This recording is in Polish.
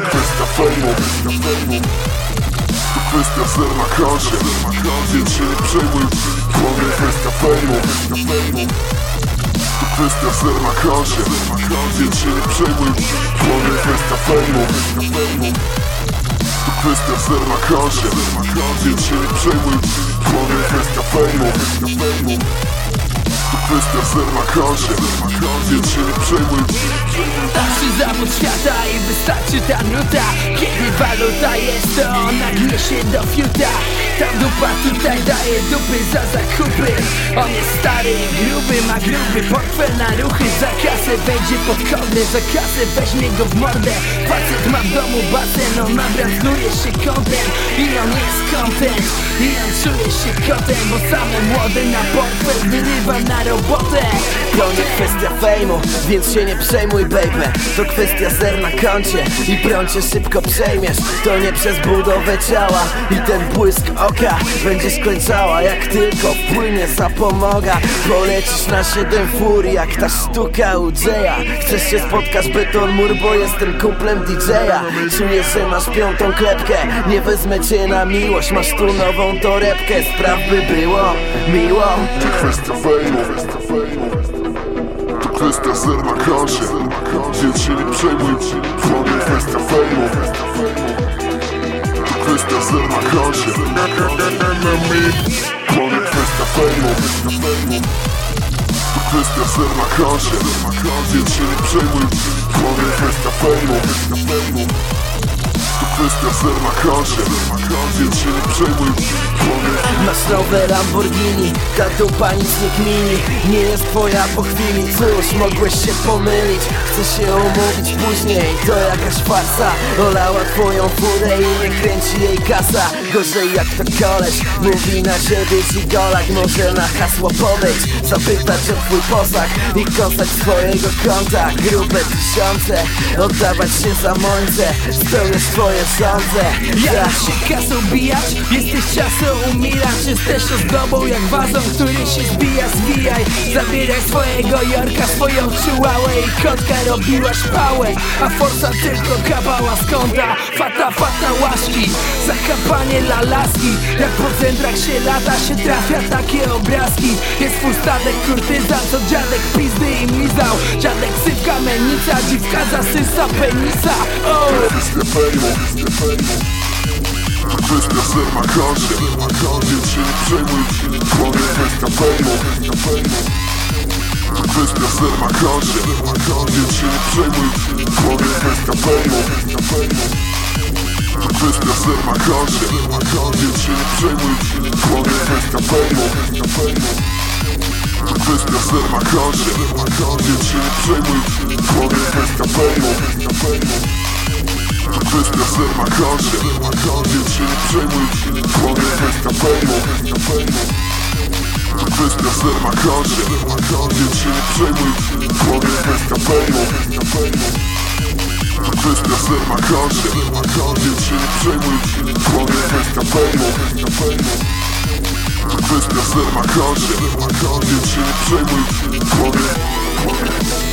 kwestia fejmu To kwestia zer na koncie Więc się nie przejmuj nie kwestia fejmu To kwestia zer na koncie Więc się nie przejmuj nie kwestia fejmu To kwestia zer na koncie Więc się nie przejmuj To nie kwestia fejmu To kwestia zer na koncie Więc się nie przejmuj Starszy zawód świata i wystarczy ta nuta. Kiedy waluta jest to ona gnie się do fiuta Ta dupa tutaj daje dupy za zakupy. On jest stary i gruby, ma gruby portfel na ruchy. Za kasę wejdzie pod kodny, za kasę weźmie go w mordę. Facet ma w domu basen, on nabrandzuje się kątem. I on jest content, i on czuje się kotem Bo same młody na portfel wyrywa na robotę. To nie kwestia fejmu, więc się nie przejmuj baby. To kwestia zer na koncie i cię szybko przejmiesz. To nie przez budowę ciała i ten błysk oka Będzie skończała jak tylko wpłynie zapomoga. Polecisz na siedem fur jak ta sztuka u Jaya Chcesz się spotkać beton mur, bo jestem kumplem DJ-a. Czujesz, że masz piątą klepkę. Nie wezmę cię na miłość, masz tu nową torebkę. Spraw by było miło. To kwestia fejmu To kwestia zer na Więc się nie przejmuj. To nie kwestia fejmu kwestia zer na koncie To nie kwestia fejmu To kwestia zer na koncie Więc się nie przejmuj To nie kwestia fejmu To kwestia zer na koncie Więc się nie przejmuj To nie Masz nowe Lamborghini, ta dupa nic nie kmini Nie jest twoja po chwili, cóż, mogłeś się pomylić. Chcesz się umówić później, to jakaś farsa. Olała twoją furę i nie kręci jej kasa. Gorzej jak to koleś, mówi na ciebie zigolak Może na hasło podejdź, zapytać o twój posag I kąsać swojego konta, grube tysiące Oddawać się za mońce, spełniasz twoje żądze Jak się kasą bijać, jesteś czasem umierać Jesteś ozdobą jak wazon, który się zbija, zwijaj Zabieraj swojego Jorka, swoją czułałę I kotka robiła szpałę A forsa tylko kapała. Z kąta Fata, fata, łaszki Zakapanie la laski. Jak po centrach się lata, się trafia takie obrazki. Jest statek kurtyza, co dziadek pizdy im lizał Dziadek sypka menica, dziwka zasysa penisa oh. Fejmu To kwestia zer na koncie Więc się nie przejmuj To nie kwestia fejmu kwestia zer na koncie Więc się nie przejmuj To nie kwestia fejmu kwestia zer na koncie Więc się nie przejmuj To nie kwestia fejmu kwestia zer na koncie Więc się. Nie przejmuj To nie kwestia to kwestia zer na koncie Więc się nie przejmuj To nie kwestia fejmu To kwestia zer na koncie Więc się nie przejmuj To nie kwestia fejmu To kwestia zer na koncie Więc się nie przejmuj To nie kwestia fejmu To kwestia zer na koncie Więc się nie przejmuj nie